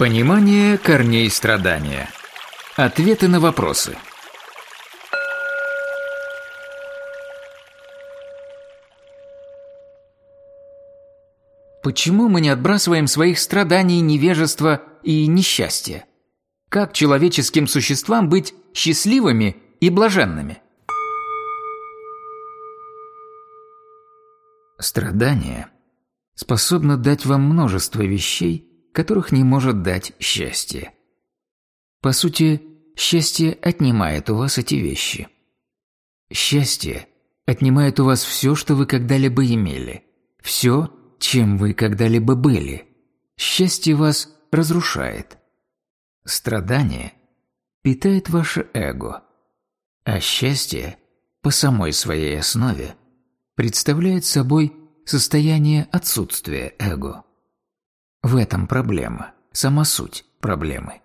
Понимание корней страдания. Ответы на вопросы. Почему мы не отбрасываем своих страданий, невежества и несчастья? Как человеческим существам быть счастливыми и блаженными? Страдание способно дать вам множество вещей, которых не может дать счастье. По сути, счастье отнимает у вас эти вещи. Счастье отнимает у вас все, что вы когда-либо имели, все, чем вы когда-либо были. Счастье вас разрушает. Страдание питает ваше эго, а счастье по самой своей основе представляет собой состояние отсутствия эго. В этом проблема, сама суть проблемы.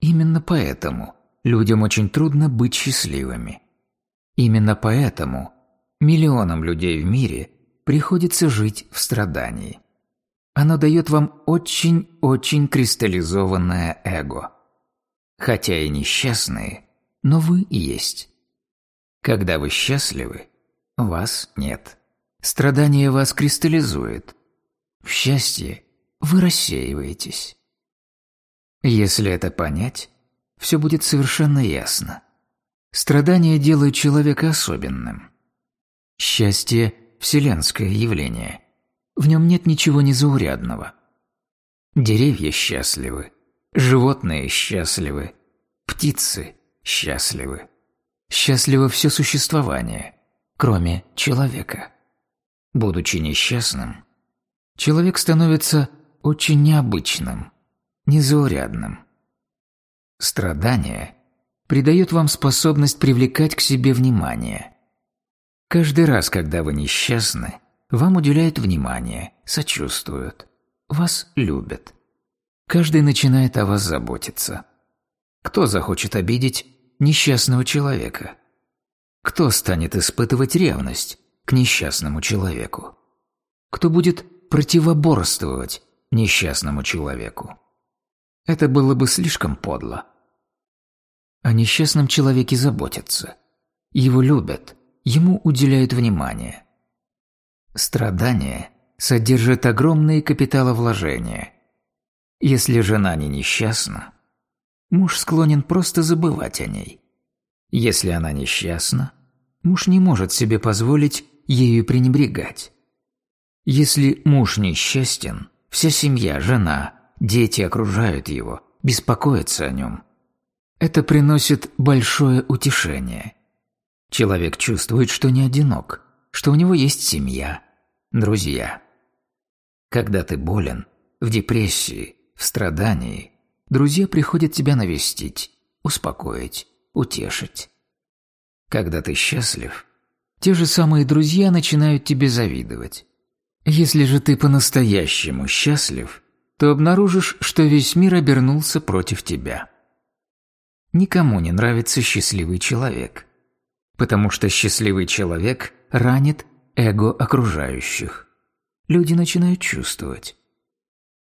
Именно поэтому людям очень трудно быть счастливыми. Именно поэтому миллионам людей в мире приходится жить в страдании. Оно дает вам очень-очень кристаллизованное эго. Хотя и несчастные, но вы есть. Когда вы счастливы, вас нет. Страдание вас кристаллизует. В счастье вы рассеиваетесь. Если это понять, все будет совершенно ясно. Страдание делает человека особенным. Счастье – вселенское явление. В нем нет ничего незаурядного. Деревья счастливы, животные счастливы, птицы счастливы. Счастливо все существование, кроме человека. Будучи несчастным, человек становится очень необычным, незаурядным. Страдание придает вам способность привлекать к себе внимание. Каждый раз, когда вы несчастны, вам уделяют внимание, сочувствуют, вас любят. Каждый начинает о вас заботиться. Кто захочет обидеть несчастного человека? Кто станет испытывать ревность к несчастному человеку? Кто будет противоборствовать несчастному человеку. Это было бы слишком подло. О несчастном человеке заботятся. Его любят, ему уделяют внимание. Страдание содержит огромные капиталовложения. Если жена не несчастна, муж склонен просто забывать о ней. Если она несчастна, муж не может себе позволить ею пренебрегать. Если муж несчастен, вся семья, жена, дети окружают его, беспокоятся о нем. Это приносит большое утешение. Человек чувствует, что не одинок, что у него есть семья, друзья. Когда ты болен, в депрессии, в страдании, друзья приходят тебя навестить, успокоить, утешить. Когда ты счастлив, те же самые друзья начинают тебе завидовать. Если же ты по-настоящему счастлив, то обнаружишь, что весь мир обернулся против тебя. Никому не нравится счастливый человек, потому что счастливый человек ранит эго окружающих. Люди начинают чувствовать.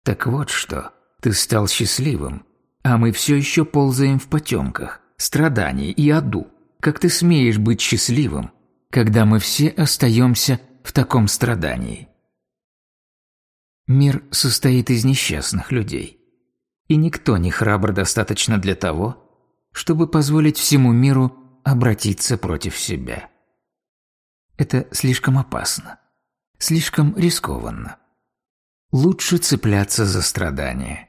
Так вот что, ты стал счастливым, а мы все еще ползаем в потемках, страдании и аду. Как ты смеешь быть счастливым, когда мы все остаемся в таком страдании? Мир состоит из несчастных людей. И никто не храбр достаточно для того, чтобы позволить всему миру обратиться против себя. Это слишком опасно, слишком рискованно. Лучше цепляться за страдания.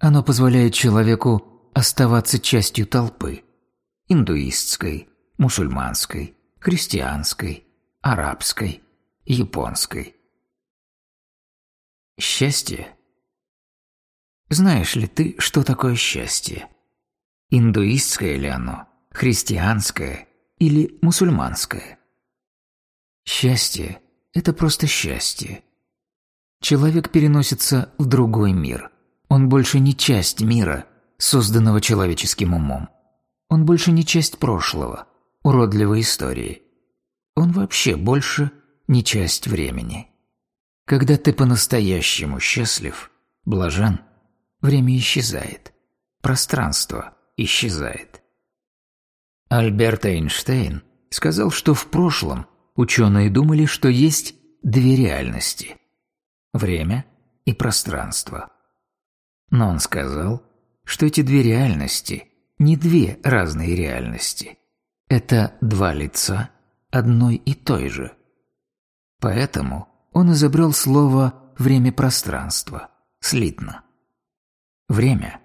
Оно позволяет человеку оставаться частью толпы – индуистской, мусульманской, христианской, арабской, японской – Счастье? Знаешь ли ты, что такое счастье? Индуистское ли оно? Христианское или мусульманское? Счастье – это просто счастье. Человек переносится в другой мир. Он больше не часть мира, созданного человеческим умом. Он больше не часть прошлого, уродливой истории. Он вообще больше не часть времени. Когда ты по-настоящему счастлив, блажен, время исчезает, пространство исчезает. Альберт Эйнштейн сказал, что в прошлом ученые думали, что есть две реальности – время и пространство. Но он сказал, что эти две реальности не две разные реальности. Это два лица одной и той же. Поэтому он изобрел слово «время-пространство» слитно. Время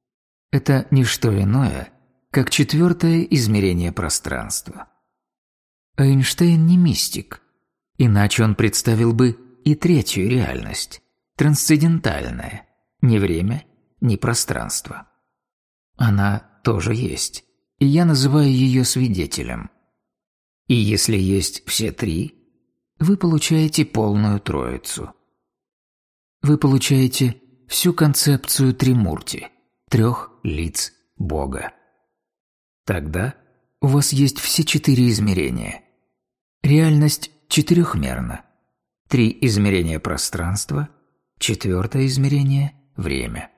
– это не что иное, как четвертое измерение пространства. Эйнштейн не мистик, иначе он представил бы и третью реальность – трансцендентальная, ни время, ни пространство. Она тоже есть, и я называю ее свидетелем. И если есть все три, вы получаете полную троицу. Вы получаете всю концепцию Тримурти, трех лиц Бога. Тогда у вас есть все четыре измерения. Реальность четырехмерна. Три измерения пространства, четвертое измерение – время.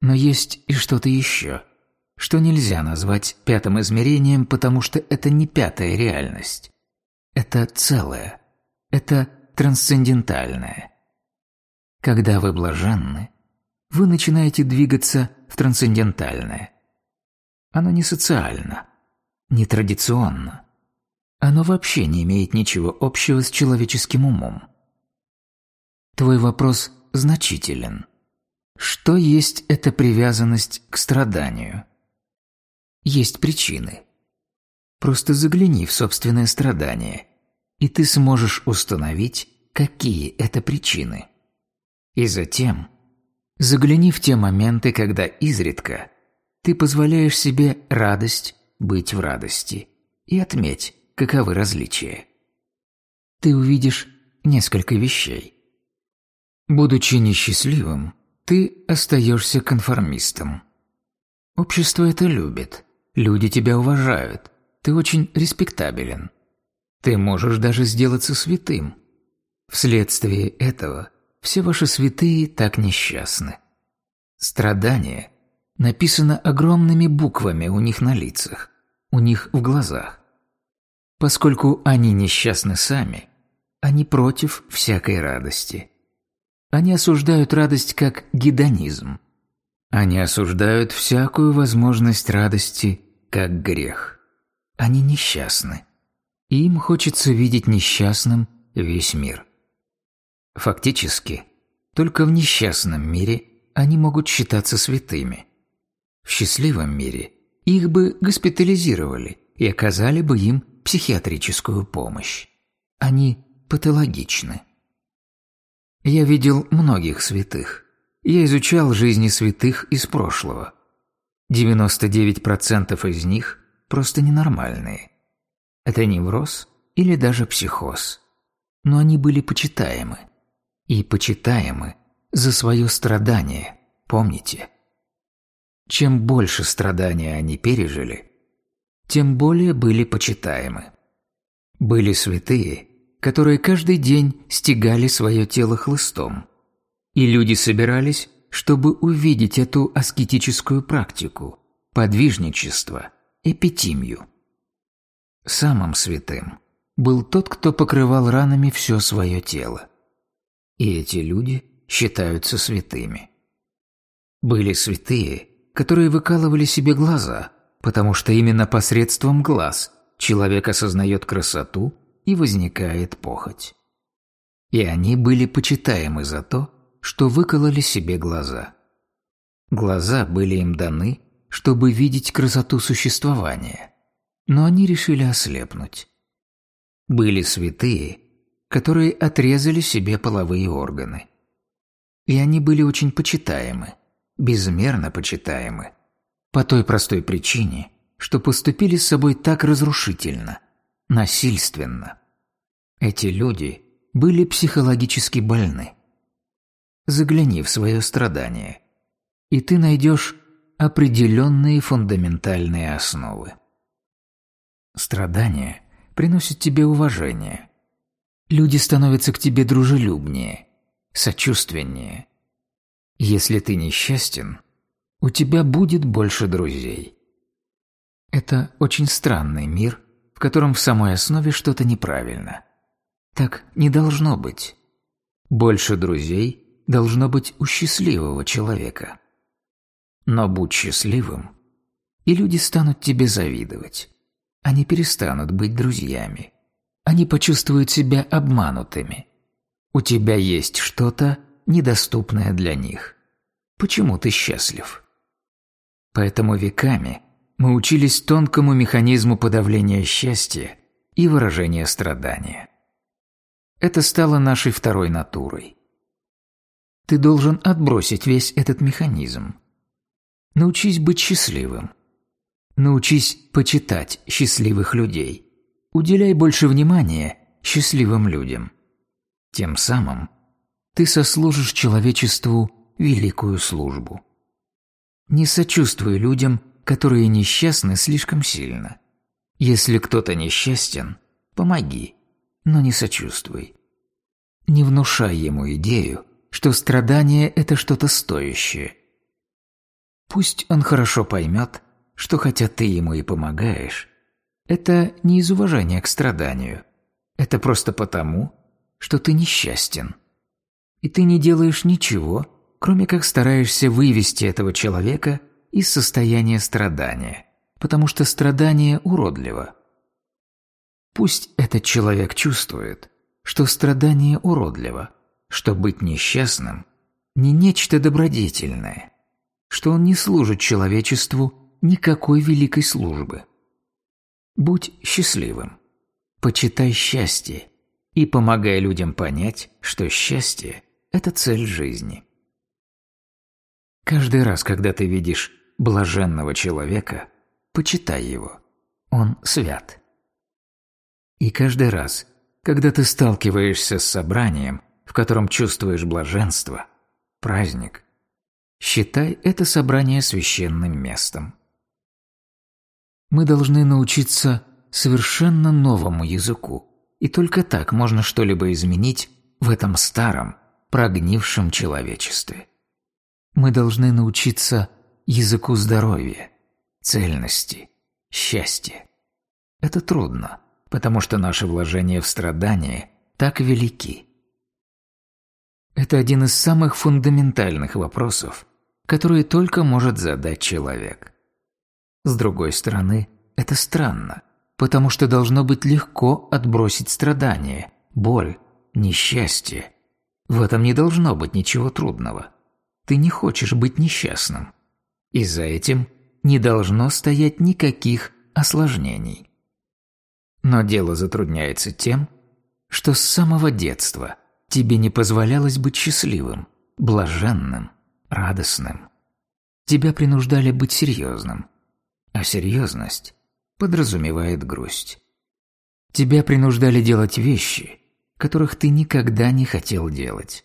Но есть и что-то еще, что нельзя назвать пятым измерением, потому что это не пятая реальность. Это целое. Это трансцендентальное. Когда вы блаженны, вы начинаете двигаться в трансцендентальное. Оно не социально, не традиционно. Оно вообще не имеет ничего общего с человеческим умом. Твой вопрос значителен – что есть эта привязанность к страданию? Есть причины. Просто загляни в собственное страдание, и ты сможешь установить, какие это причины. И затем загляни в те моменты, когда изредка ты позволяешь себе радость быть в радости, и отметь, каковы различия. Ты увидишь несколько вещей. Будучи несчастливым, ты остаешься конформистом. Общество это любит, люди тебя уважают, ты очень респектабелен. Ты можешь даже сделаться святым. Вследствие этого все ваши святые так несчастны. Страдание написано огромными буквами у них на лицах, у них в глазах. Поскольку они несчастны сами, они против всякой радости – они осуждают радость как гедонизм. Они осуждают всякую возможность радости как грех. Они несчастны. Им хочется видеть несчастным весь мир. Фактически, только в несчастном мире они могут считаться святыми. В счастливом мире их бы госпитализировали и оказали бы им психиатрическую помощь. Они патологичны. Я видел многих святых. Я изучал жизни святых из прошлого. 99% из них просто ненормальные. Это невроз или даже психоз. Но они были почитаемы. И почитаемы за свое страдание, помните? Чем больше страдания они пережили, тем более были почитаемы. Были святые, которые каждый день стегали свое тело хлыстом. И люди собирались, чтобы увидеть эту аскетическую практику, подвижничество, эпитимию. Самым святым был тот, кто покрывал ранами все свое тело. И эти люди считаются святыми. Были святые, которые выкалывали себе глаза, потому что именно посредством глаз человек осознает красоту и возникает похоть. И они были почитаемы за то, что выкололи себе глаза. Глаза были им даны, чтобы видеть красоту существования, но они решили ослепнуть. Были святые, которые отрезали себе половые органы. И они были очень почитаемы, безмерно почитаемы, по той простой причине, что поступили с собой так разрушительно, насильственно. Эти люди были психологически больны. Загляни в свое страдание, и ты найдешь определенные фундаментальные основы. Страдания приносят тебе уважение. Люди становятся к тебе дружелюбнее, сочувственнее. Если ты несчастен, у тебя будет больше друзей. Это очень странный мир, в котором в самой основе что-то неправильно. Так не должно быть. Больше друзей должно быть у счастливого человека. Но будь счастливым, и люди станут тебе завидовать. Они перестанут быть друзьями. Они почувствуют себя обманутыми. У тебя есть что-то, недоступное для них. Почему ты счастлив? Поэтому веками мы учились тонкому механизму подавления счастья и выражения страдания. Это стало нашей второй натурой. Ты должен отбросить весь этот механизм. Научись быть счастливым. Научись почитать счастливых людей. Уделяй больше внимания счастливым людям. Тем самым ты сослужишь человечеству великую службу. Не сочувствуй людям, которые несчастны слишком сильно. Если кто-то несчастен, помоги, но не сочувствуй. Не внушай ему идею, что страдание – это что-то стоящее. Пусть он хорошо поймет, что хотя ты ему и помогаешь, это не из уважения к страданию, это просто потому, что ты несчастен. И ты не делаешь ничего, кроме как стараешься вывести этого человека из состояния страдания, потому что страдание уродливо. Пусть этот человек чувствует, что страдание уродливо, что быть несчастным не нечто добродетельное, что он не служит человечеству никакой великой службы. Будь счастливым, почитай счастье и помогай людям понять, что счастье – это цель жизни. Каждый раз, когда ты видишь блаженного человека, почитай его. Он свят. И каждый раз, когда ты сталкиваешься с собранием, в котором чувствуешь блаженство, праздник, считай это собрание священным местом. Мы должны научиться совершенно новому языку, и только так можно что-либо изменить в этом старом, прогнившем человечестве. Мы должны научиться языку здоровья, цельности, счастья. Это трудно, потому что наши вложения в страдания так велики. Это один из самых фундаментальных вопросов, которые только может задать человек. С другой стороны, это странно, потому что должно быть легко отбросить страдания, боль, несчастье. В этом не должно быть ничего трудного. Ты не хочешь быть несчастным. И за этим не должно стоять никаких осложнений. Но дело затрудняется тем, что с самого детства тебе не позволялось быть счастливым, блаженным, радостным. Тебя принуждали быть серьезным, а серьезность подразумевает грусть. Тебя принуждали делать вещи, которых ты никогда не хотел делать.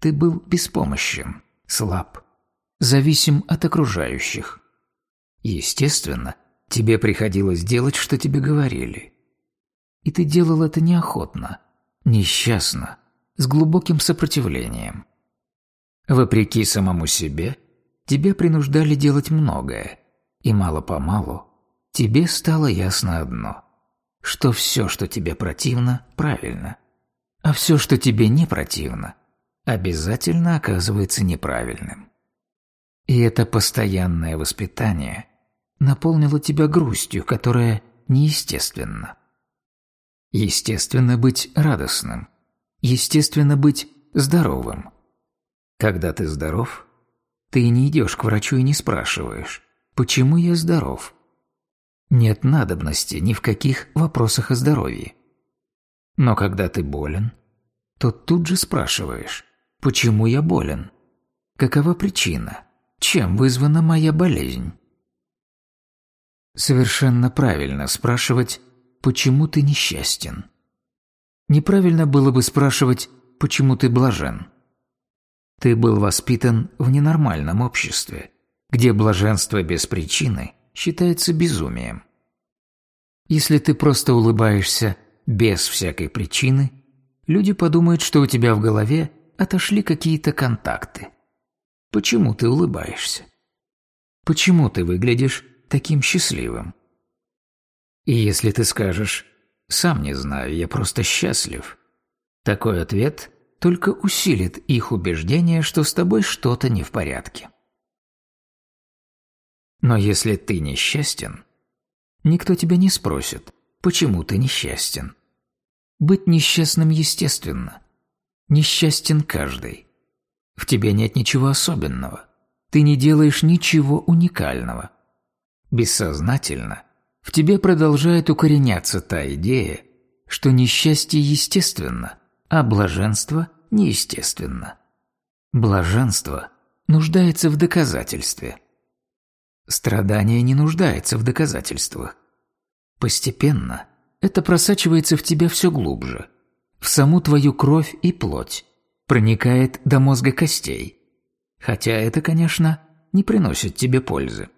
Ты был беспомощен, слаб, зависим от окружающих. Естественно, Тебе приходилось делать, что тебе говорили. И ты делал это неохотно, несчастно, с глубоким сопротивлением. Вопреки самому себе, тебя принуждали делать многое, и мало-помалу тебе стало ясно одно, что все, что тебе противно, правильно, а все, что тебе не противно, обязательно оказывается неправильным. И это постоянное воспитание наполнила тебя грустью, которая неестественна. Естественно быть радостным. Естественно быть здоровым. Когда ты здоров, ты не идешь к врачу и не спрашиваешь, почему я здоров. Нет надобности ни в каких вопросах о здоровье. Но когда ты болен, то тут же спрашиваешь, почему я болен? Какова причина? Чем вызвана моя болезнь? Совершенно правильно спрашивать, почему ты несчастен. Неправильно было бы спрашивать, почему ты блажен. Ты был воспитан в ненормальном обществе, где блаженство без причины считается безумием. Если ты просто улыбаешься без всякой причины, люди подумают, что у тебя в голове отошли какие-то контакты. Почему ты улыбаешься? Почему ты выглядишь таким счастливым? И если ты скажешь «сам не знаю, я просто счастлив», такой ответ только усилит их убеждение, что с тобой что-то не в порядке. Но если ты несчастен, никто тебя не спросит, почему ты несчастен. Быть несчастным естественно. Несчастен каждый. В тебе нет ничего особенного. Ты не делаешь ничего уникального. Бессознательно в тебе продолжает укореняться та идея, что несчастье естественно, а блаженство неестественно. Блаженство нуждается в доказательстве. Страдание не нуждается в доказательствах. Постепенно это просачивается в тебя все глубже, в саму твою кровь и плоть, проникает до мозга костей. Хотя это, конечно, не приносит тебе пользы.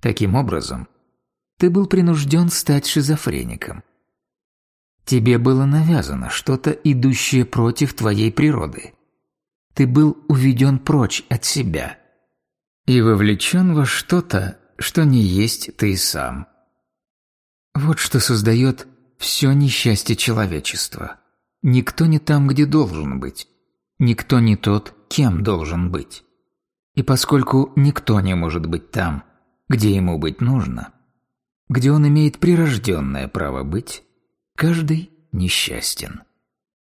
Таким образом, ты был принужден стать шизофреником. Тебе было навязано что-то, идущее против твоей природы. Ты был уведен прочь от себя и вовлечен во что-то, что не есть ты сам. Вот что создает все несчастье человечества. Никто не там, где должен быть. Никто не тот, кем должен быть. И поскольку никто не может быть там, где ему быть нужно, где он имеет прирожденное право быть, каждый несчастен.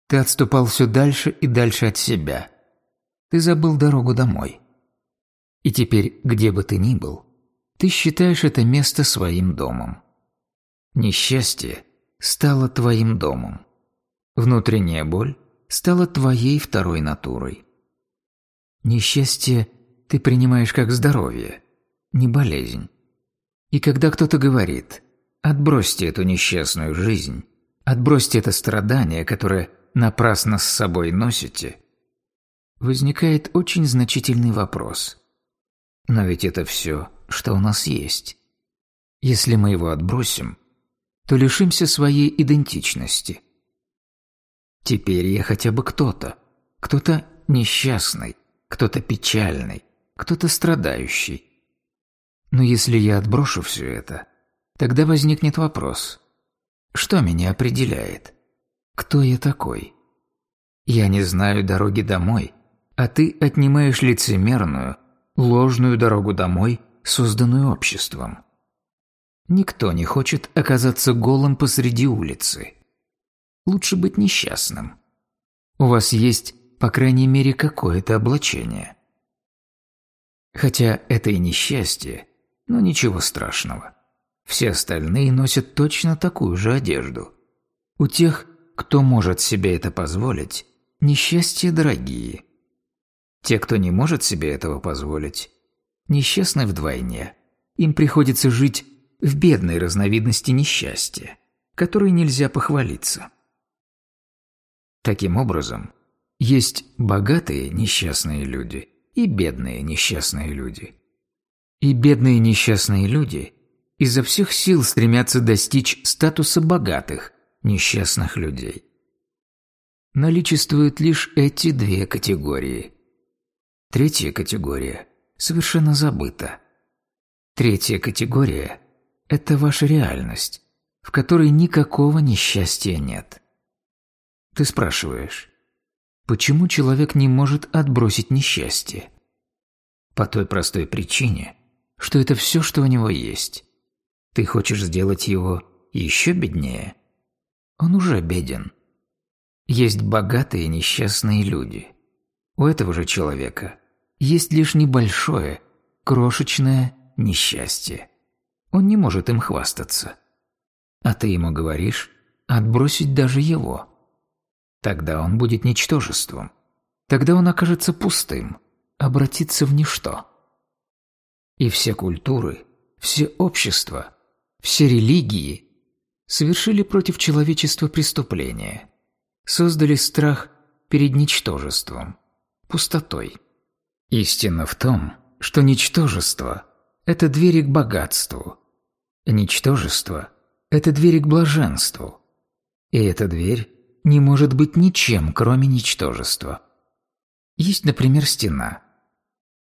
Ты отступал все дальше и дальше от себя. Ты забыл дорогу домой. И теперь, где бы ты ни был, ты считаешь это место своим домом. Несчастье стало твоим домом. Внутренняя боль стала твоей второй натурой. Несчастье ты принимаешь как здоровье, не болезнь. И когда кто-то говорит «отбросьте эту несчастную жизнь», «отбросьте это страдание, которое напрасно с собой носите», возникает очень значительный вопрос. Но ведь это все, что у нас есть. Если мы его отбросим, то лишимся своей идентичности. Теперь я хотя бы кто-то, кто-то несчастный, кто-то печальный, кто-то страдающий. Но если я отброшу все это, тогда возникнет вопрос. Что меня определяет? Кто я такой? Я не знаю дороги домой, а ты отнимаешь лицемерную, ложную дорогу домой, созданную обществом. Никто не хочет оказаться голым посреди улицы. Лучше быть несчастным. У вас есть, по крайней мере, какое-то облачение. Хотя это и несчастье, но ничего страшного. Все остальные носят точно такую же одежду. У тех, кто может себе это позволить, несчастья дорогие. Те, кто не может себе этого позволить, несчастны вдвойне. Им приходится жить в бедной разновидности несчастья, которой нельзя похвалиться. Таким образом, есть богатые несчастные люди и бедные несчастные люди. И бедные несчастные люди изо всех сил стремятся достичь статуса богатых несчастных людей. Наличествуют лишь эти две категории. Третья категория совершенно забыта. Третья категория это ваша реальность, в которой никакого несчастья нет. Ты спрашиваешь, почему человек не может отбросить несчастье? По той простой причине, что это все, что у него есть. Ты хочешь сделать его еще беднее? Он уже беден. Есть богатые несчастные люди. У этого же человека есть лишь небольшое, крошечное несчастье. Он не может им хвастаться. А ты ему говоришь отбросить даже его. Тогда он будет ничтожеством. Тогда он окажется пустым, обратится в ничто. И все культуры, все общества, все религии совершили против человечества преступления, создали страх перед ничтожеством, пустотой. Истина в том, что ничтожество – это двери к богатству, Ничтожество – это дверь к блаженству. И эта дверь не может быть ничем, кроме ничтожества. Есть, например, стена.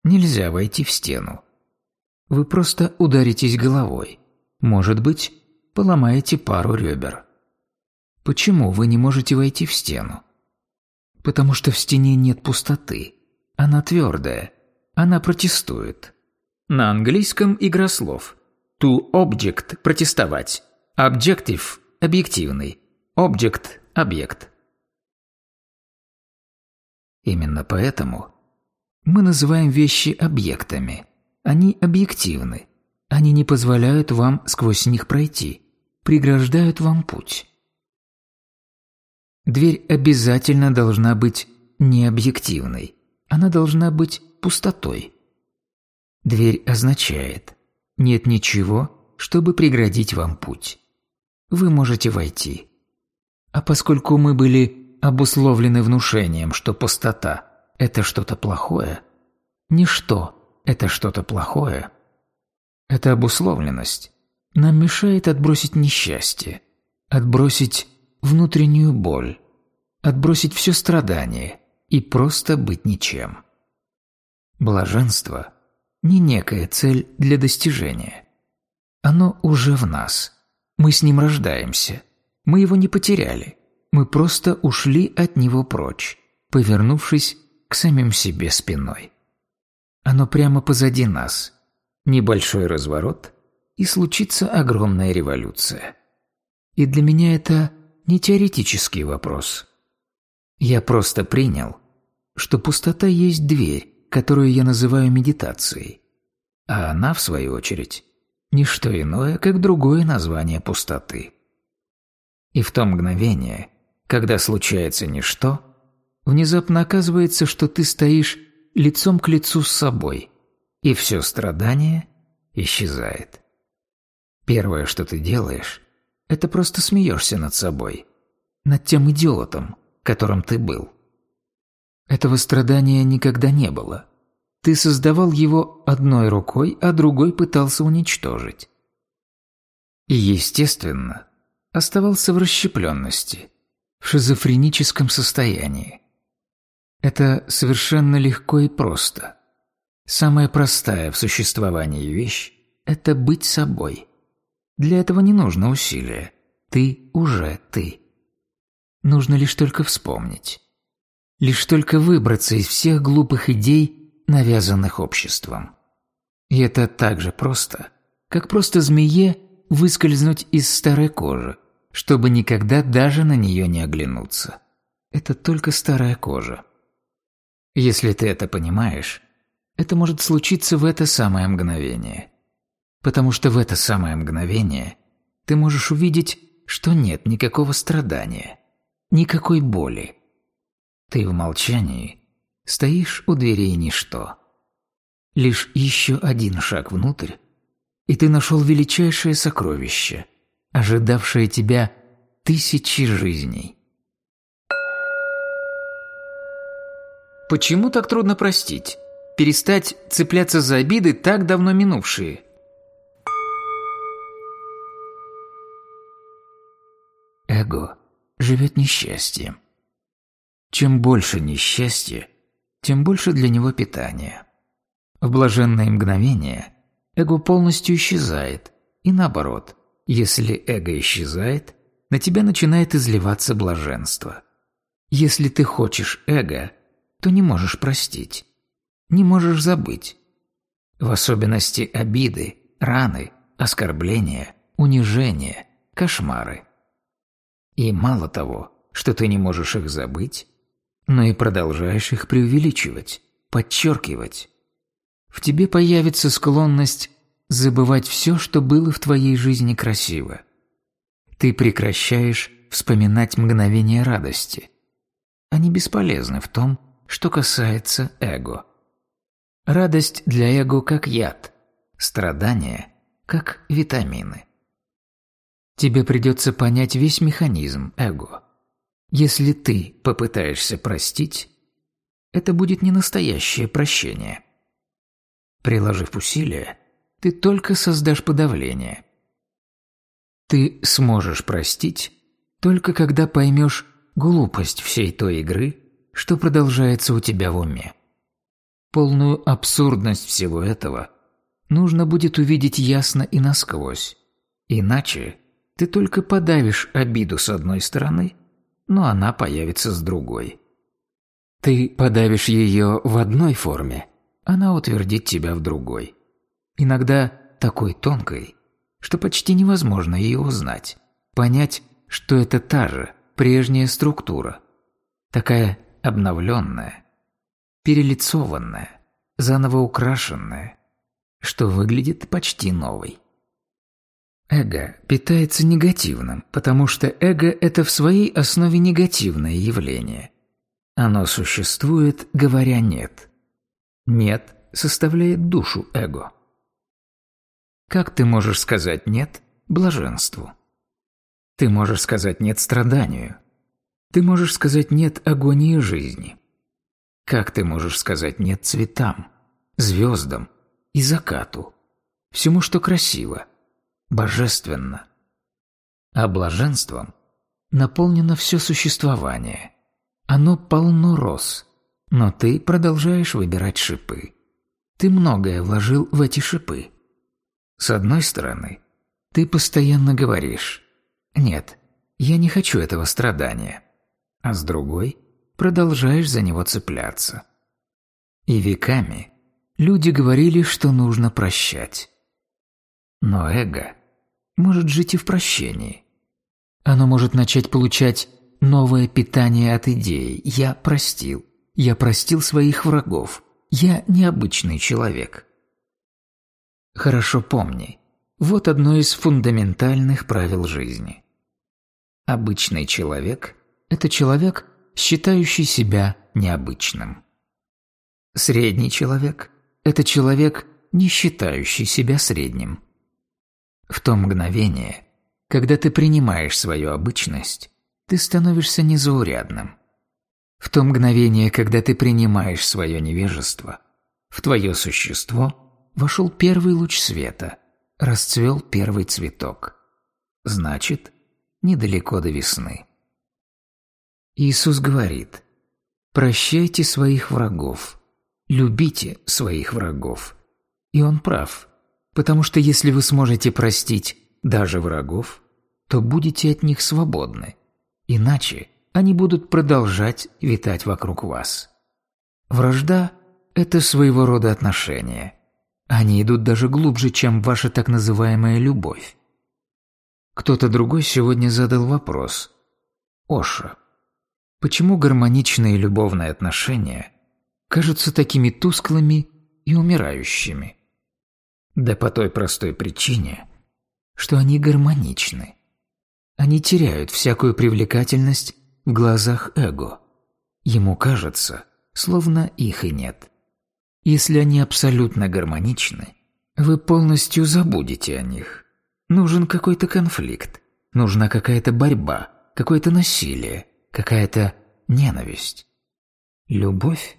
Нельзя войти в стену. Вы просто ударитесь головой. Может быть, поломаете пару ребер. Почему вы не можете войти в стену? Потому что в стене нет пустоты. Она твердая. Она протестует. На английском игра слов. To object – протестовать. Objective – объективный. Object – объект. Именно поэтому мы называем вещи объектами. Они объективны. Они не позволяют вам сквозь них пройти, преграждают вам путь. Дверь обязательно должна быть необъективной. Она должна быть пустотой. Дверь означает «нет ничего, чтобы преградить вам путь». Вы можете войти. А поскольку мы были обусловлены внушением, что пустота – это что-то плохое, ничто – это что-то плохое, эта обусловленность нам мешает отбросить несчастье, отбросить внутреннюю боль, отбросить все страдание и просто быть ничем. Блаженство – не некая цель для достижения. Оно уже в нас. Мы с ним рождаемся. Мы его не потеряли. Мы просто ушли от него прочь, повернувшись к самим себе спиной. Оно прямо позади нас. Небольшой разворот, и случится огромная революция. И для меня это не теоретический вопрос. Я просто принял, что пустота есть дверь, которую я называю медитацией, а она, в свою очередь, не что иное, как другое название пустоты. И в то мгновение, когда случается ничто, внезапно оказывается, что ты стоишь лицом к лицу с собой, и все страдание исчезает. Первое, что ты делаешь, это просто смеешься над собой, над тем идиотом, которым ты был. Этого страдания никогда не было. Ты создавал его одной рукой, а другой пытался уничтожить. И, естественно, оставался в расщепленности, в шизофреническом состоянии. Это совершенно легко и просто. Самая простая в существовании вещь – это быть собой. Для этого не нужно усилия. Ты уже ты. Нужно лишь только вспомнить. Лишь только выбраться из всех глупых идей, навязанных обществом. И это так же просто, как просто змее – выскользнуть из старой кожи, чтобы никогда даже на нее не оглянуться. Это только старая кожа. Если ты это понимаешь, это может случиться в это самое мгновение. Потому что в это самое мгновение ты можешь увидеть, что нет никакого страдания, никакой боли. Ты в молчании стоишь у дверей ничто. Лишь еще один шаг внутрь, и ты нашел величайшее сокровище, ожидавшее тебя тысячи жизней. Почему так трудно простить? Перестать цепляться за обиды, так давно минувшие? Эго живет несчастьем. Чем больше несчастья, тем больше для него питания. В блаженное мгновение эго полностью исчезает. И наоборот, если эго исчезает, на тебя начинает изливаться блаженство. Если ты хочешь эго, то не можешь простить, не можешь забыть. В особенности обиды, раны, оскорбления, унижения, кошмары. И мало того, что ты не можешь их забыть, но и продолжаешь их преувеличивать, подчеркивать, в тебе появится склонность забывать все, что было в твоей жизни красиво. Ты прекращаешь вспоминать мгновения радости. Они бесполезны в том, что касается эго. Радость для эго как яд, страдания как витамины. Тебе придется понять весь механизм эго. Если ты попытаешься простить, это будет не настоящее прощение – Приложив усилия, ты только создашь подавление. Ты сможешь простить, только когда поймешь глупость всей той игры, что продолжается у тебя в уме. Полную абсурдность всего этого нужно будет увидеть ясно и насквозь. Иначе ты только подавишь обиду с одной стороны, но она появится с другой. Ты подавишь ее в одной форме, она утвердит тебя в другой. Иногда такой тонкой, что почти невозможно ее узнать, понять, что это та же, прежняя структура, такая обновленная, перелицованная, заново украшенная, что выглядит почти новой. Эго питается негативным, потому что эго – это в своей основе негативное явление. Оно существует, говоря «нет». «Нет» составляет душу эго. Как ты можешь сказать «нет» блаженству? Ты можешь сказать «нет» страданию. Ты можешь сказать «нет» агонии жизни. Как ты можешь сказать «нет» цветам, звездам и закату, всему, что красиво, божественно. А блаженством наполнено все существование. Оно полно роз, но ты продолжаешь выбирать шипы. Ты многое вложил в эти шипы. С одной стороны, ты постоянно говоришь «Нет, я не хочу этого страдания», а с другой продолжаешь за него цепляться. И веками люди говорили, что нужно прощать. Но эго может жить и в прощении. Оно может начать получать новое питание от идеи «я простил», «я простил своих врагов», «я необычный человек». Хорошо помни, вот одно из фундаментальных правил жизни. Обычный человек – это человек, считающий себя необычным. Средний человек – это человек, не считающий себя средним. В то мгновение, когда ты принимаешь свою обычность, ты становишься незаурядным. В то мгновение, когда ты принимаешь свое невежество, в твое существо вошел первый луч света, расцвел первый цветок. Значит, недалеко до весны. Иисус говорит, «Прощайте своих врагов, любите своих врагов». И Он прав – Потому что если вы сможете простить даже врагов, то будете от них свободны. Иначе они будут продолжать витать вокруг вас. Вражда – это своего рода отношения. Они идут даже глубже, чем ваша так называемая любовь. Кто-то другой сегодня задал вопрос. Оша, почему гармоничные любовные отношения кажутся такими тусклыми и умирающими? Да по той простой причине, что они гармоничны. Они теряют всякую привлекательность в глазах эго. Ему кажется, словно их и нет. Если они абсолютно гармоничны, вы полностью забудете о них. Нужен какой-то конфликт, нужна какая-то борьба, какое-то насилие, какая-то ненависть. Любовь,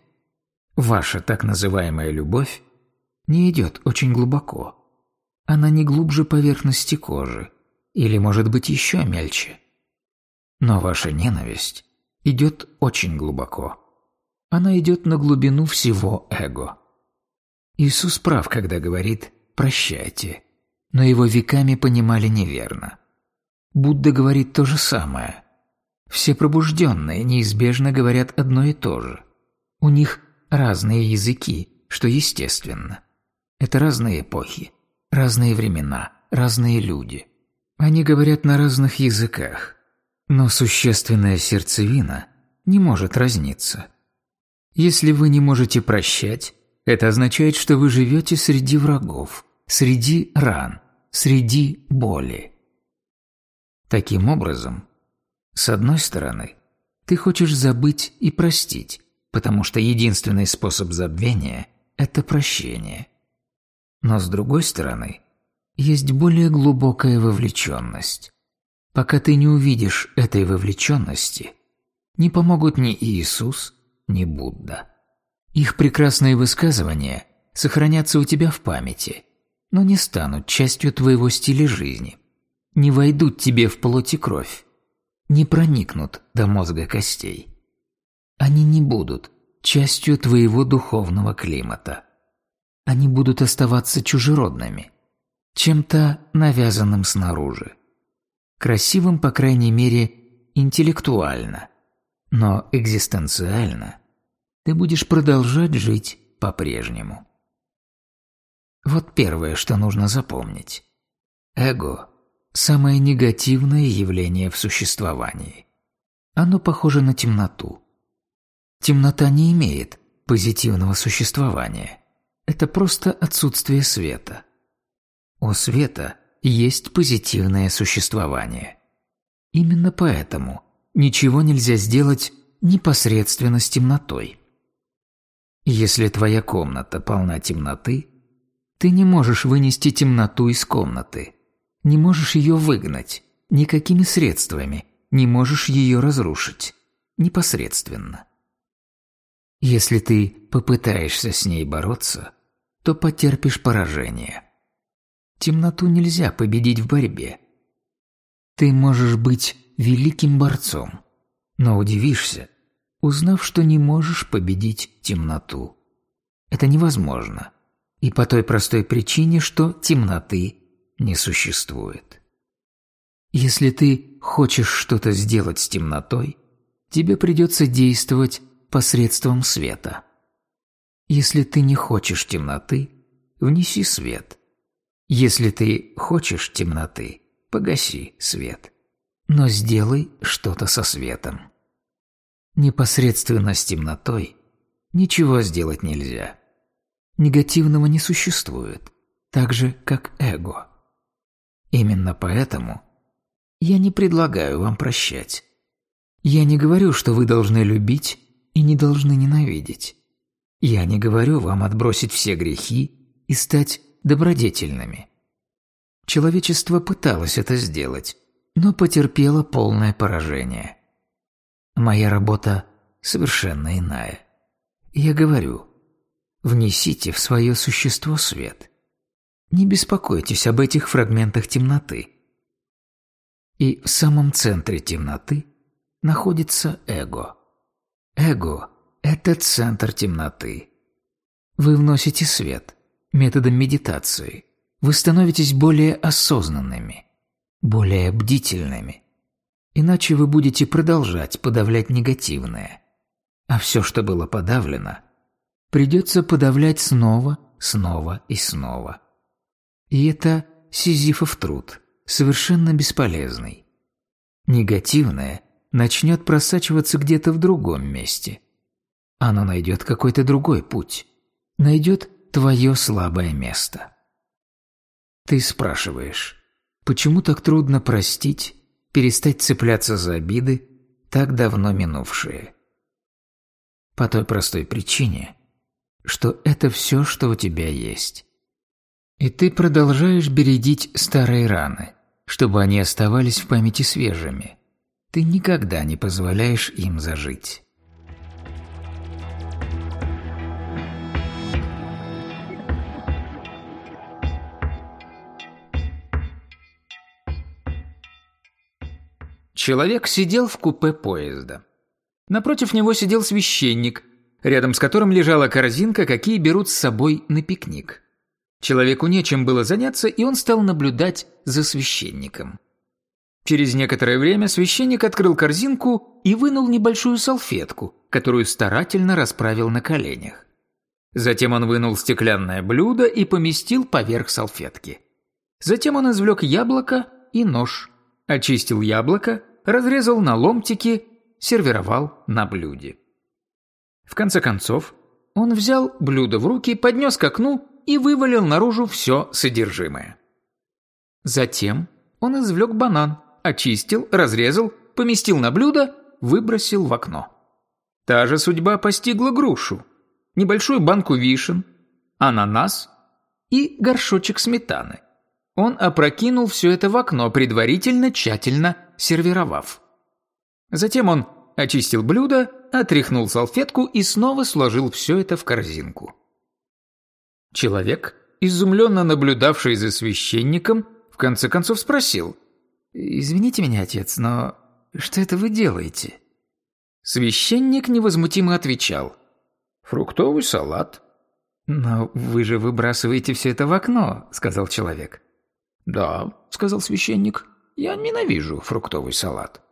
ваша так называемая любовь, не идет очень глубоко. Она не глубже поверхности кожи, или, может быть, еще мельче. Но ваша ненависть идет очень глубоко. Она идет на глубину всего эго. Иисус прав, когда говорит «прощайте», но его веками понимали неверно. Будда говорит то же самое. Все пробужденные неизбежно говорят одно и то же. У них разные языки, что естественно. Это разные эпохи, разные времена, разные люди. Они говорят на разных языках, но существенная сердцевина не может разниться. Если вы не можете прощать, это означает, что вы живете среди врагов, среди ран, среди боли. Таким образом, с одной стороны, ты хочешь забыть и простить, потому что единственный способ забвения – это прощение. Но с другой стороны, есть более глубокая вовлеченность. Пока ты не увидишь этой вовлеченности, не помогут ни Иисус, ни Будда. Их прекрасные высказывания сохранятся у тебя в памяти, но не станут частью твоего стиля жизни, не войдут тебе в плоть и кровь, не проникнут до мозга костей. Они не будут частью твоего духовного климата. Они будут оставаться чужеродными, чем-то навязанным снаружи. Красивым, по крайней мере, интеллектуально, но экзистенциально ты будешь продолжать жить по-прежнему. Вот первое, что нужно запомнить. Эго – самое негативное явление в существовании. Оно похоже на темноту. Темнота не имеет позитивного существования. Это просто отсутствие света. У света есть позитивное существование. Именно поэтому ничего нельзя сделать непосредственно с темнотой. Если твоя комната полна темноты, ты не можешь вынести темноту из комнаты, не можешь ее выгнать никакими средствами, не можешь ее разрушить непосредственно. Если ты попытаешься с ней бороться, то потерпишь поражение. Темноту нельзя победить в борьбе. Ты можешь быть великим борцом, но удивишься, узнав, что не можешь победить темноту. Это невозможно. И по той простой причине, что темноты не существует. Если ты хочешь что-то сделать с темнотой, тебе придется действовать посредством света. Если ты не хочешь темноты, внеси свет. Если ты хочешь темноты, погаси свет. Но сделай что-то со светом. Непосредственно с темнотой ничего сделать нельзя. Негативного не существует, так же, как эго. Именно поэтому я не предлагаю вам прощать. Я не говорю, что вы должны любить и не должны ненавидеть. Я не говорю вам отбросить все грехи и стать добродетельными. Человечество пыталось это сделать, но потерпело полное поражение. Моя работа совершенно иная. Я говорю, внесите в свое существо свет. Не беспокойтесь об этих фрагментах темноты. И в самом центре темноты находится эго. Эго – это центр темноты. Вы вносите свет методом медитации. Вы становитесь более осознанными, более бдительными. Иначе вы будете продолжать подавлять негативное. А все, что было подавлено, придется подавлять снова, снова и снова. И это сизифов труд, совершенно бесполезный. Негативное – начнет просачиваться где-то в другом месте. Оно найдет какой-то другой путь, найдет твое слабое место. Ты спрашиваешь, почему так трудно простить, перестать цепляться за обиды, так давно минувшие? По той простой причине, что это все, что у тебя есть. И ты продолжаешь бередить старые раны, чтобы они оставались в памяти свежими – ты никогда не позволяешь им зажить. Человек сидел в купе поезда. Напротив него сидел священник, рядом с которым лежала корзинка, какие берут с собой на пикник. Человеку нечем было заняться, и он стал наблюдать за священником. Через некоторое время священник открыл корзинку и вынул небольшую салфетку, которую старательно расправил на коленях. Затем он вынул стеклянное блюдо и поместил поверх салфетки. Затем он извлек яблоко и нож, очистил яблоко, разрезал на ломтики, сервировал на блюде. В конце концов, он взял блюдо в руки, поднес к окну и вывалил наружу все содержимое. Затем он извлек банан, очистил, разрезал, поместил на блюдо, выбросил в окно. Та же судьба постигла грушу, небольшую банку вишен, ананас и горшочек сметаны. Он опрокинул все это в окно, предварительно тщательно сервировав. Затем он очистил блюдо, отряхнул салфетку и снова сложил все это в корзинку. Человек, изумленно наблюдавший за священником, в конце концов спросил, «Извините меня, отец, но что это вы делаете?» Священник невозмутимо отвечал. фруктовый салат». «Но вы же выбрасываете все это в окно», — сказал человек. «Да», — сказал священник, — «я ненавижу фруктовый салат».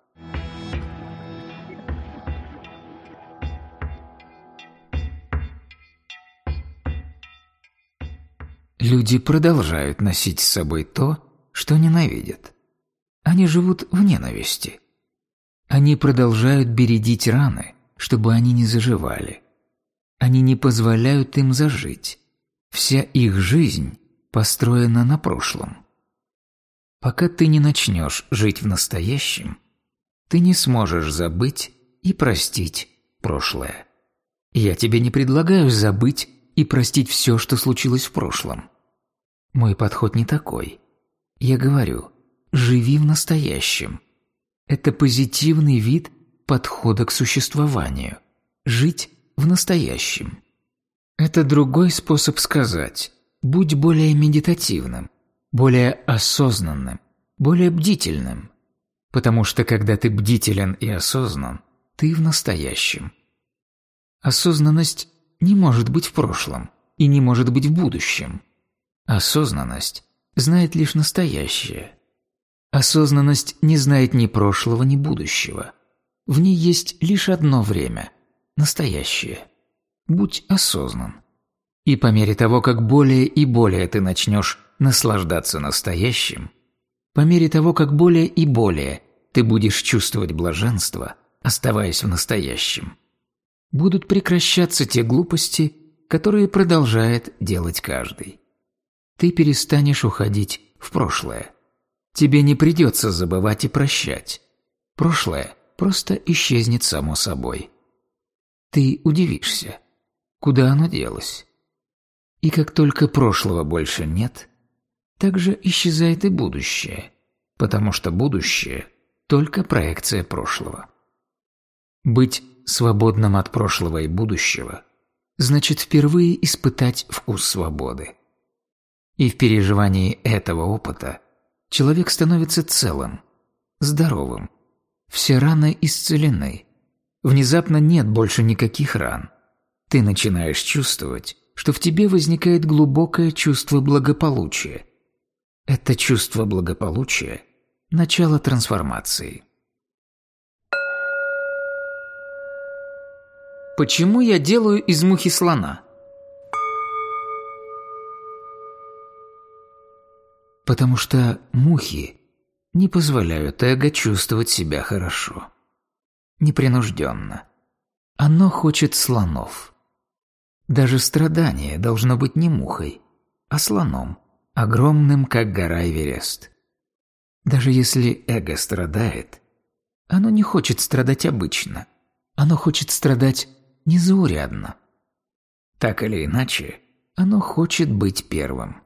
Люди продолжают носить с собой то, что ненавидят. Они живут в ненависти. Они продолжают бередить раны, чтобы они не заживали. Они не позволяют им зажить. Вся их жизнь построена на прошлом. Пока ты не начнешь жить в настоящем, ты не сможешь забыть и простить прошлое. Я тебе не предлагаю забыть и простить все, что случилось в прошлом. Мой подход не такой. Я говорю, живи в настоящем. Это позитивный вид подхода к существованию. Жить в настоящем. Это другой способ сказать «будь более медитативным», более осознанным, более бдительным. Потому что когда ты бдителен и осознан, ты в настоящем. Осознанность не может быть в прошлом и не может быть в будущем. Осознанность знает лишь настоящее. Осознанность не знает ни прошлого, ни будущего. В ней есть лишь одно время – настоящее. Будь осознан. И по мере того, как более и более ты начнешь наслаждаться настоящим, по мере того, как более и более ты будешь чувствовать блаженство, оставаясь в настоящем, будут прекращаться те глупости, которые продолжает делать каждый. Ты перестанешь уходить в прошлое. Тебе не придется забывать и прощать. Прошлое просто исчезнет само собой. Ты удивишься, куда оно делось. И как только прошлого больше нет, так же исчезает и будущее, потому что будущее – только проекция прошлого. Быть свободным от прошлого и будущего значит впервые испытать вкус свободы. И в переживании этого опыта человек становится целым, здоровым. Все раны исцелены. Внезапно нет больше никаких ран. Ты начинаешь чувствовать, что в тебе возникает глубокое чувство благополучия. Это чувство благополучия – начало трансформации. Почему я делаю из мухи слона? Потому что мухи не позволяют эго чувствовать себя хорошо. Непринужденно. Оно хочет слонов. Даже страдание должно быть не мухой, а слоном, огромным, как гора Эверест. Даже если эго страдает, оно не хочет страдать обычно. Оно хочет страдать незаурядно. Так или иначе, оно хочет быть первым.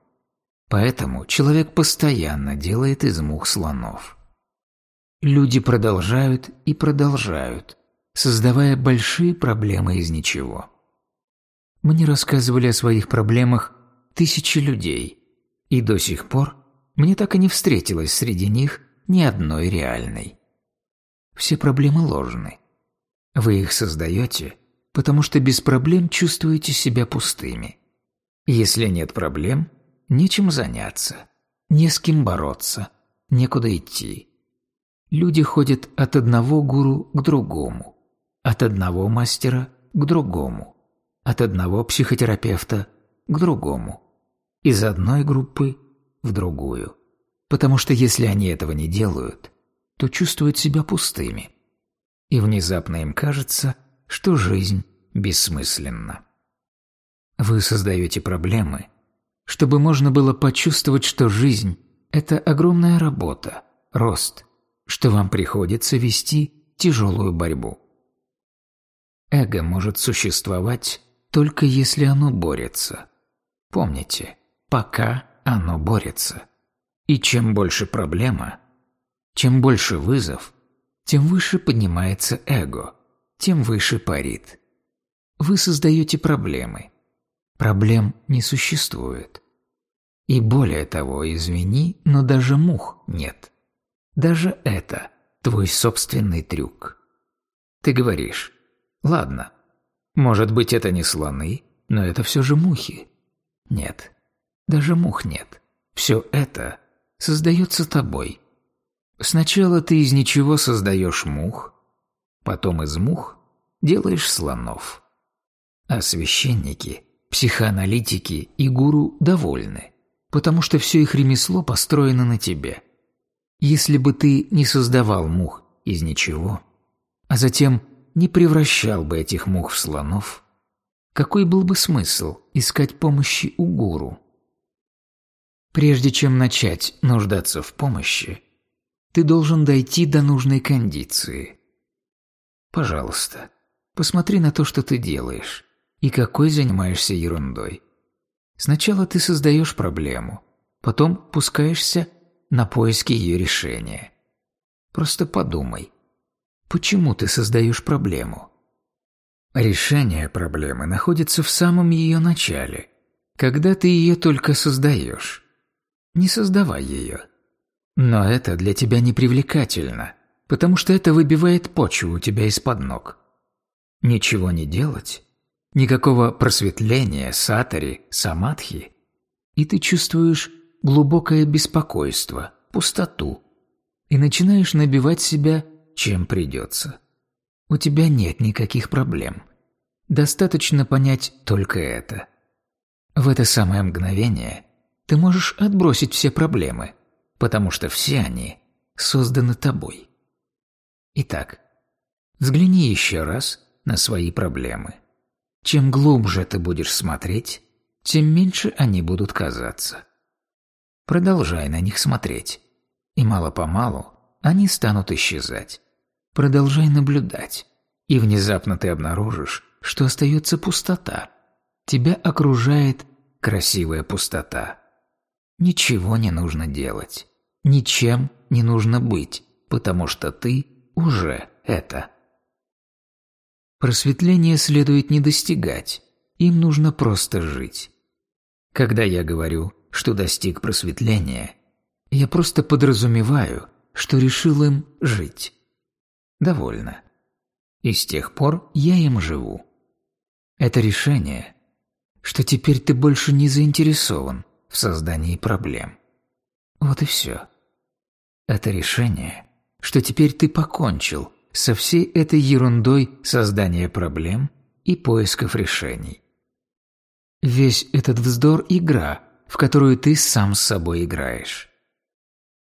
Поэтому человек постоянно делает из мух слонов. Люди продолжают и продолжают, создавая большие проблемы из ничего. Мне рассказывали о своих проблемах тысячи людей, и до сих пор мне так и не встретилось среди них ни одной реальной. Все проблемы ложны. Вы их создаете, потому что без проблем чувствуете себя пустыми. Если нет проблем – Нечем заняться, не с кем бороться, некуда идти. Люди ходят от одного гуру к другому, от одного мастера к другому, от одного психотерапевта к другому, из одной группы в другую. Потому что если они этого не делают, то чувствуют себя пустыми. И внезапно им кажется, что жизнь бессмысленна. Вы создаете проблемы – чтобы можно было почувствовать, что жизнь – это огромная работа, рост, что вам приходится вести тяжелую борьбу. Эго может существовать только если оно борется. Помните, пока оно борется. И чем больше проблема, чем больше вызов, тем выше поднимается эго, тем выше парит. Вы создаете проблемы – Проблем не существует. И более того, извини, но даже мух нет. Даже это твой собственный трюк. Ты говоришь, ладно, Может быть, это не слоны, но это все же мухи. Нет, даже мух нет. Все это создается тобой. Сначала ты из ничего создаешь мух, потом из мух делаешь слонов. А священники, психоаналитики и гуру довольны, потому что все их ремесло построено на тебе. Если бы ты не создавал мух из ничего, а затем не превращал бы этих мух в слонов, какой был бы смысл искать помощи у гуру? Прежде чем начать нуждаться в помощи, ты должен дойти до нужной кондиции. Пожалуйста, посмотри на то, что ты делаешь, и какой занимаешься ерундой. Сначала ты создаешь проблему, потом пускаешься на поиски ее решения. Просто подумай, почему ты создаешь проблему? Решение проблемы находится в самом ее начале, когда ты ее только создаешь. Не создавай ее. Но это для тебя не привлекательно, потому что это выбивает почву у тебя из-под ног. Ничего не делать, никакого просветления, сатари, самадхи, и ты чувствуешь глубокое беспокойство, пустоту, и начинаешь набивать себя, чем придется. У тебя нет никаких проблем. Достаточно понять только это. В это самое мгновение ты можешь отбросить все проблемы – потому что все они созданы тобой. Итак, взгляни еще раз на свои проблемы. Чем глубже ты будешь смотреть, тем меньше они будут казаться. Продолжай на них смотреть, и мало-помалу они станут исчезать. Продолжай наблюдать, и внезапно ты обнаружишь, что остается пустота. Тебя окружает красивая пустота. Ничего не нужно делать. Ничем не нужно быть, потому что ты уже это. Просветление следует не достигать, им нужно просто жить. Когда я говорю, что достиг просветления, я просто подразумеваю, что решил им жить. Довольно. И с тех пор я им живу. Это решение, что теперь ты больше не заинтересован в создании проблем. Вот и все. Это решение, что теперь ты покончил со всей этой ерундой создания проблем и поисков решений. Весь этот вздор – игра, в которую ты сам с собой играешь.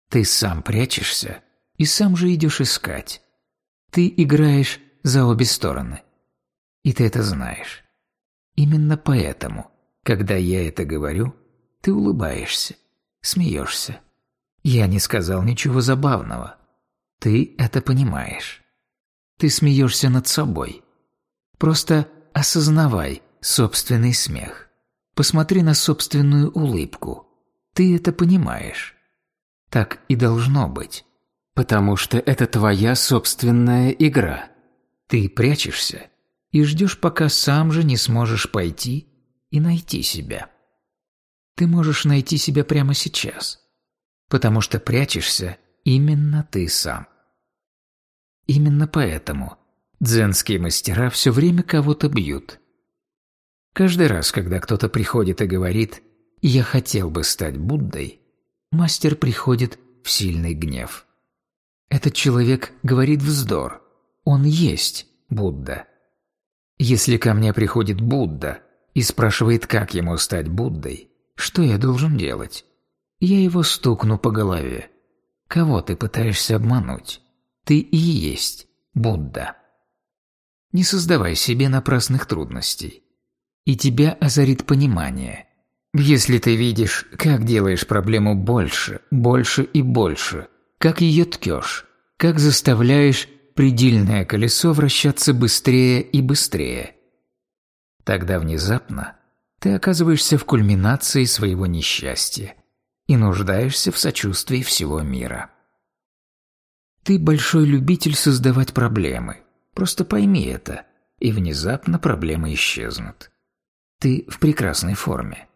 Ты сам прячешься и сам же идешь искать. Ты играешь за обе стороны. И ты это знаешь. Именно поэтому, когда я это говорю, ты улыбаешься, смеешься. Я не сказал ничего забавного. Ты это понимаешь. Ты смеешься над собой. Просто осознавай собственный смех. Посмотри на собственную улыбку. Ты это понимаешь. Так и должно быть. Потому что это твоя собственная игра. Ты прячешься и ждешь, пока сам же не сможешь пойти и найти себя. Ты можешь найти себя прямо сейчас, потому что прячешься именно ты сам. Именно поэтому дзенские мастера все время кого-то бьют. Каждый раз, когда кто-то приходит и говорит «я хотел бы стать Буддой», мастер приходит в сильный гнев. Этот человек говорит вздор. Он есть Будда. Если ко мне приходит Будда и спрашивает, как ему стать Буддой, что я должен делать? Я его стукну по голове. Кого ты пытаешься обмануть? Ты и есть Будда. Не создавай себе напрасных трудностей. И тебя озарит понимание. Если ты видишь, как делаешь проблему больше, больше и больше, как ее ткешь, как заставляешь предельное колесо вращаться быстрее и быстрее, тогда внезапно ты оказываешься в кульминации своего несчастья и нуждаешься в сочувствии всего мира. Ты большой любитель создавать проблемы. Просто пойми это, и внезапно проблемы исчезнут. Ты в прекрасной форме.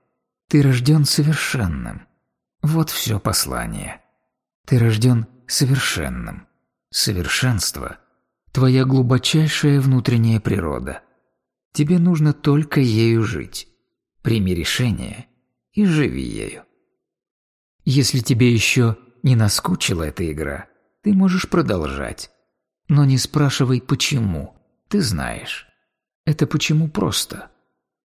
Ты рожден совершенным. Вот все послание. Ты рожден совершенным. Совершенство – твоя глубочайшая внутренняя природа. Тебе нужно только ею жить. Прими решение и живи ею. Если тебе еще не наскучила эта игра, ты можешь продолжать. Но не спрашивай «почему», ты знаешь. Это почему просто.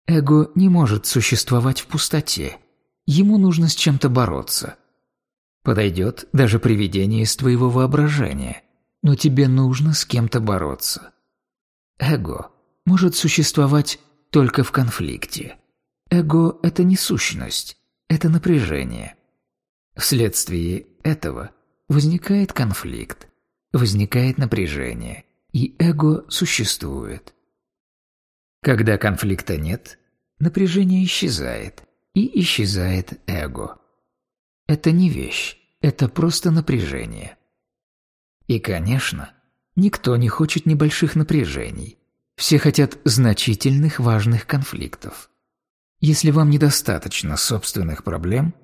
Эго не может существовать в пустоте. Ему нужно с чем-то бороться. Подойдет даже привидение из твоего воображения, но тебе нужно с кем-то бороться. Эго может существовать только в конфликте. Эго – это не сущность, это напряжение. Вследствие этого возникает конфликт, возникает напряжение, и эго существует. Когда конфликта нет, напряжение исчезает, и исчезает эго. Это не вещь, это просто напряжение. И, конечно, никто не хочет небольших напряжений. Все хотят значительных важных конфликтов. Если вам недостаточно собственных проблем,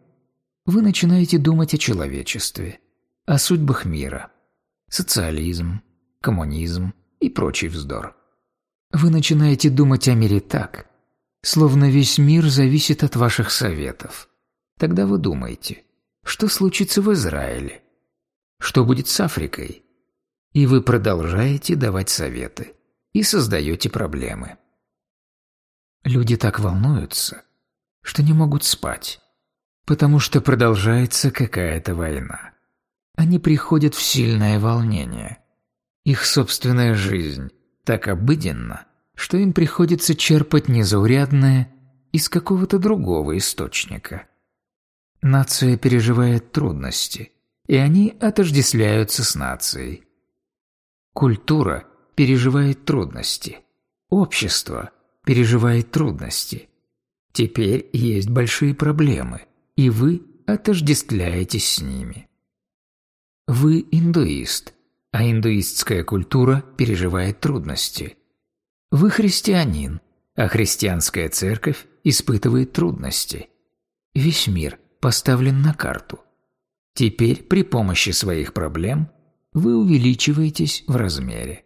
вы начинаете думать о человечестве, о судьбах мира, социализм, коммунизм и прочий вздор. Вы начинаете думать о мире так, словно весь мир зависит от ваших советов. Тогда вы думаете, что случится в Израиле, что будет с Африкой, и вы продолжаете давать советы и создаете проблемы. Люди так волнуются, что не могут спать, потому что продолжается какая-то война. Они приходят в сильное волнение. Их собственная жизнь так обыденна, что им приходится черпать незаурядное из какого-то другого источника. Нация переживает трудности, и они отождествляются с нацией. Культура переживает трудности. Общество переживает трудности. Теперь есть большие проблемы, и вы отождествляетесь с ними. Вы индуист, а индуистская культура переживает трудности. Вы христианин, а христианская церковь испытывает трудности. Весь мир поставлен на карту. Теперь при помощи своих проблем вы увеличиваетесь в размере.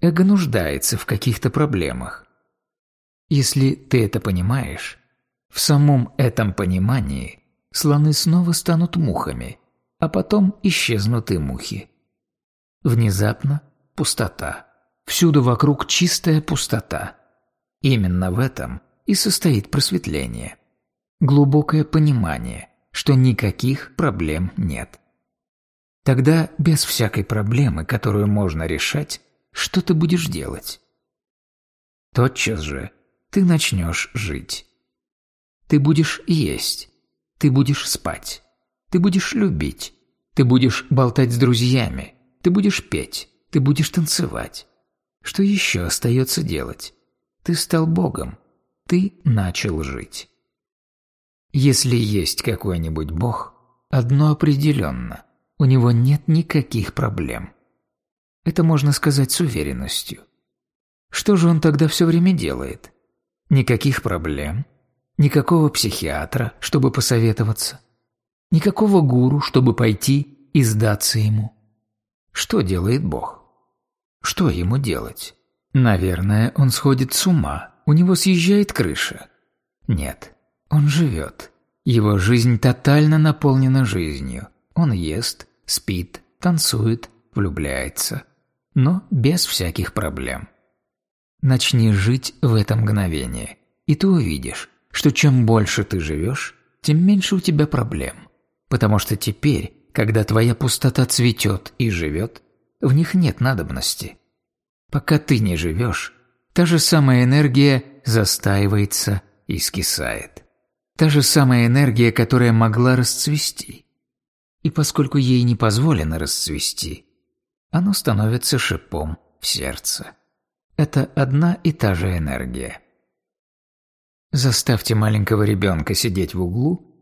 Эго нуждается в каких-то проблемах. Если ты это понимаешь, в самом этом понимании слоны снова станут мухами, а потом исчезнут и мухи. Внезапно пустота. Всюду вокруг чистая пустота. Именно в этом и состоит просветление. Глубокое понимание, что никаких проблем нет. Тогда без всякой проблемы, которую можно решать, что ты будешь делать? Тотчас же ты начнешь жить. Ты будешь есть, ты будешь спать, ты будешь любить, ты будешь болтать с друзьями, ты будешь петь, ты будешь танцевать. Что еще остается делать? Ты стал Богом, ты начал жить. Если есть какой-нибудь Бог, одно определенно – у него нет никаких проблем. Это можно сказать с уверенностью. Что же он тогда все время делает? Никаких проблем, никакого психиатра, чтобы посоветоваться, никакого гуру, чтобы пойти и сдаться ему. Что делает Бог? Что ему делать? Наверное, он сходит с ума, у него съезжает крыша. Нет, он живет. Его жизнь тотально наполнена жизнью. Он ест, спит, танцует, влюбляется. Но без всяких проблем. Начни жить в это мгновение, и ты увидишь, что чем больше ты живешь, тем меньше у тебя проблем. Потому что теперь, когда твоя пустота цветет и живет, в них нет надобности. Пока ты не живешь, та же самая энергия застаивается и скисает. Та же самая энергия, которая могла расцвести и поскольку ей не позволено расцвести, оно становится шипом в сердце. Это одна и та же энергия. Заставьте маленького ребенка сидеть в углу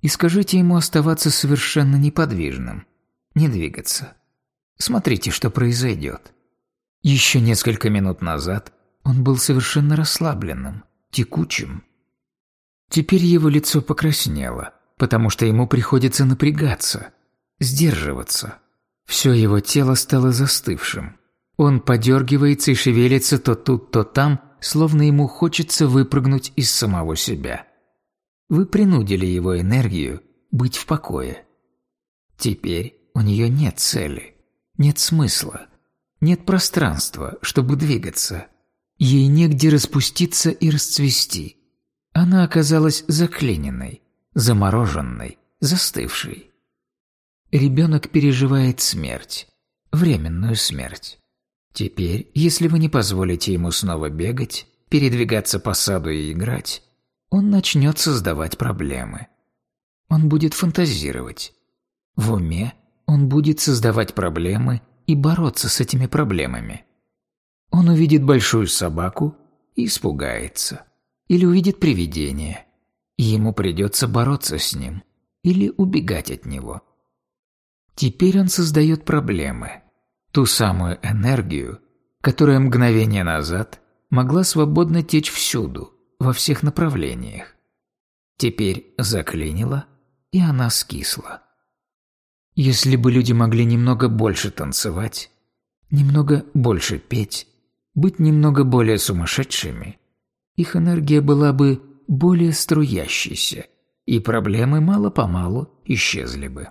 и скажите ему оставаться совершенно неподвижным, не двигаться. Смотрите, что произойдет. Еще несколько минут назад он был совершенно расслабленным, текучим. Теперь его лицо покраснело – потому что ему приходится напрягаться, сдерживаться. Все его тело стало застывшим. Он подергивается и шевелится то тут, то там, словно ему хочется выпрыгнуть из самого себя. Вы принудили его энергию быть в покое. Теперь у нее нет цели, нет смысла, нет пространства, чтобы двигаться. Ей негде распуститься и расцвести. Она оказалась заклиненной, замороженной, застывшей. Ребенок переживает смерть, временную смерть. Теперь, если вы не позволите ему снова бегать, передвигаться по саду и играть, он начнет создавать проблемы. Он будет фантазировать. В уме он будет создавать проблемы и бороться с этими проблемами. Он увидит большую собаку и испугается. Или увидит привидение, и ему придется бороться с ним или убегать от него. Теперь он создает проблемы, ту самую энергию, которая мгновение назад могла свободно течь всюду, во всех направлениях. Теперь заклинила, и она скисла. Если бы люди могли немного больше танцевать, немного больше петь, быть немного более сумасшедшими, их энергия была бы более струящейся, и проблемы мало-помалу исчезли бы.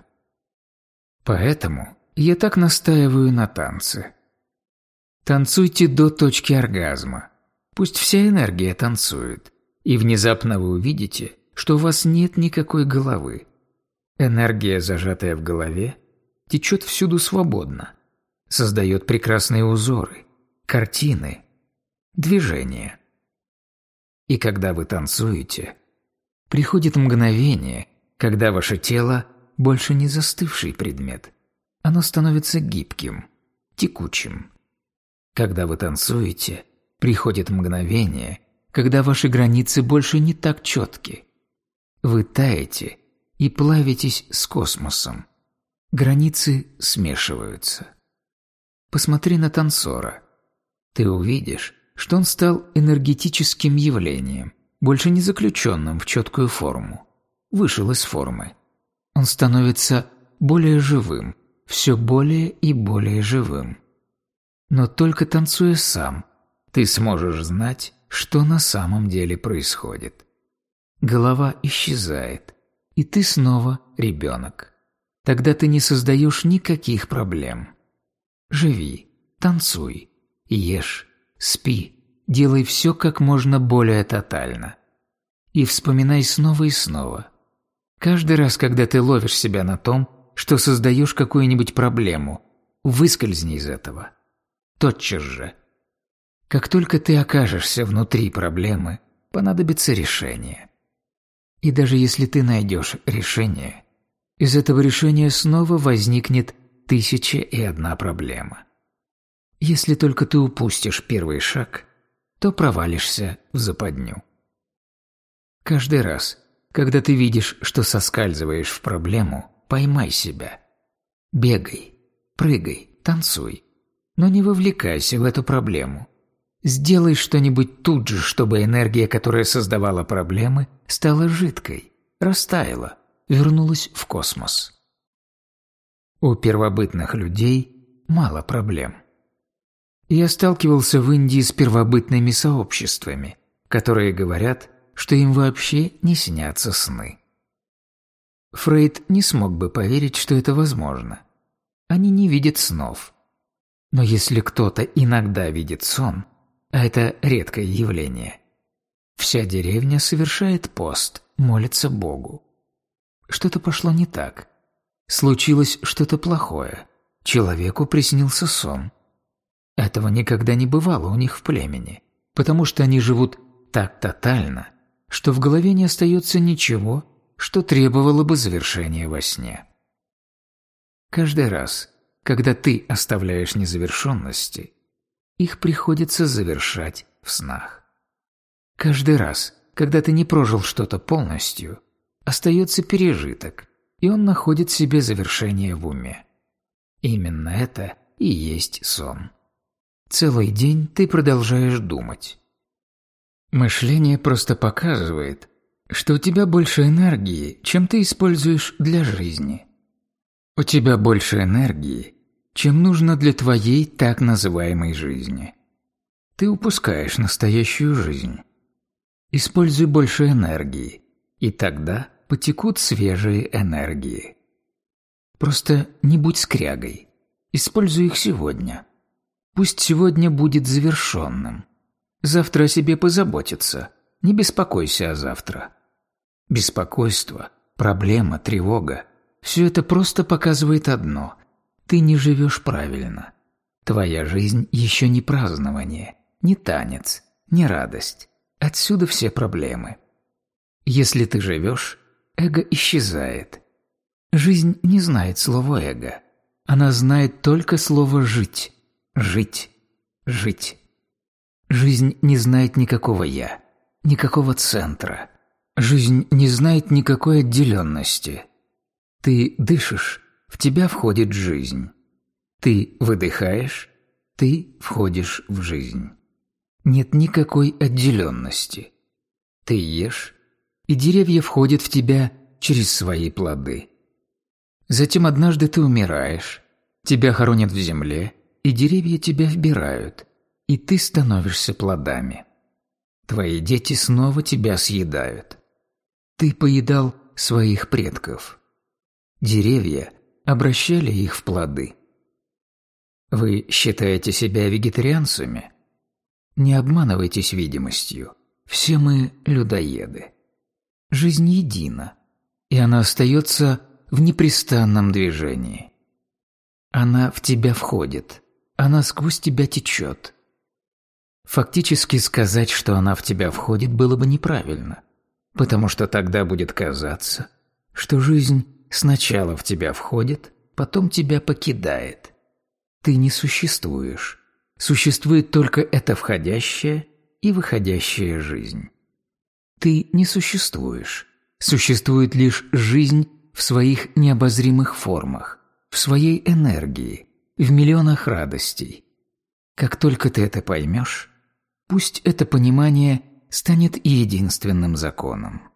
Поэтому я так настаиваю на танце. Танцуйте до точки оргазма. Пусть вся энергия танцует, и внезапно вы увидите, что у вас нет никакой головы. Энергия, зажатая в голове, течет всюду свободно, создает прекрасные узоры, картины, движения. И когда вы танцуете, приходит мгновение, когда ваше тело больше не застывший предмет. Оно становится гибким, текучим. Когда вы танцуете, приходит мгновение, когда ваши границы больше не так четки. Вы таете и плавитесь с космосом. Границы смешиваются. Посмотри на танцора. Ты увидишь, что он стал энергетическим явлением, больше не заключенным в четкую форму. Вышел из формы. Он становится более живым, все более и более живым. Но только танцуя сам, ты сможешь знать, что на самом деле происходит. Голова исчезает, и ты снова ребенок. Тогда ты не создаешь никаких проблем. Живи, танцуй, ешь, спи, делай все как можно более тотально. И вспоминай снова и снова. Каждый раз, когда ты ловишь себя на том, что создаешь какую-нибудь проблему, выскользни из этого. Тотчас же. Как только ты окажешься внутри проблемы, понадобится решение. И даже если ты найдешь решение, из этого решения снова возникнет тысяча и одна проблема. Если только ты упустишь первый шаг, то провалишься в западню. Каждый раз, когда ты видишь, что соскальзываешь в проблему, поймай себя. Бегай, прыгай, танцуй, но не вовлекайся в эту проблему. Сделай что-нибудь тут же, чтобы энергия, которая создавала проблемы, стала жидкой, растаяла, вернулась в космос. У первобытных людей мало проблем. Я сталкивался в Индии с первобытными сообществами, которые говорят, что им вообще не снятся сны. Фрейд не смог бы поверить, что это возможно. Они не видят снов. Но если кто-то иногда видит сон, а это редкое явление, вся деревня совершает пост, молится Богу. Что-то пошло не так. Случилось что-то плохое. Человеку приснился сон. Этого никогда не бывало у них в племени, потому что они живут так тотально, что в голове не остается ничего, что требовало бы завершения во сне. Каждый раз, когда ты оставляешь незавершенности, их приходится завершать в снах. Каждый раз, когда ты не прожил что-то полностью, остается пережиток, и он находит себе завершение в уме. Именно это и есть сон. Целый день ты продолжаешь думать. Мышление просто показывает, что у тебя больше энергии, чем ты используешь для жизни. У тебя больше энергии, чем нужно для твоей так называемой жизни. ты упускаешь настоящую жизнь. Используй больше энергии, и тогда потекут свежие энергии. Просто не будь скрягой. Используй их сегодня. Пусть сегодня будет завершенным. Завтра о себе позаботиться. Не беспокойся о завтра. Беспокойство, проблема, тревога – все это просто показывает одно – ты не живешь правильно. Твоя жизнь еще не празднование, не танец, не радость. Отсюда все проблемы. Если ты живешь, эго исчезает. Жизнь не знает слова эго. Она знает только слово «жить». Жить. Жить. Жизнь не знает никакого «я», никакого центра. Жизнь не знает никакой отделенности. Ты дышишь, в тебя входит жизнь. Ты выдыхаешь, ты входишь в жизнь. Нет никакой отделенности. Ты ешь, и деревья входят в тебя через свои плоды. Затем однажды ты умираешь, тебя хоронят в земле, и деревья тебя вбирают, и ты становишься плодами. Твои дети снова тебя съедают. Ты поедал своих предков. Деревья обращали их в плоды. Вы считаете себя вегетарианцами? Не обманывайтесь видимостью. Все мы людоеды. Жизнь едина, и она остается в непрестанном движении. Она в тебя входит, она сквозь тебя течет. Фактически сказать, что она в тебя входит, было бы неправильно, потому что тогда будет казаться, что жизнь сначала в тебя входит, потом тебя покидает. Ты не существуешь. Существует только эта входящая и выходящая жизнь. Ты не существуешь. Существует лишь жизнь в своих необозримых формах, в своей энергии, в миллионах радостей. Как только ты это поймешь, пусть это понимание станет единственным законом.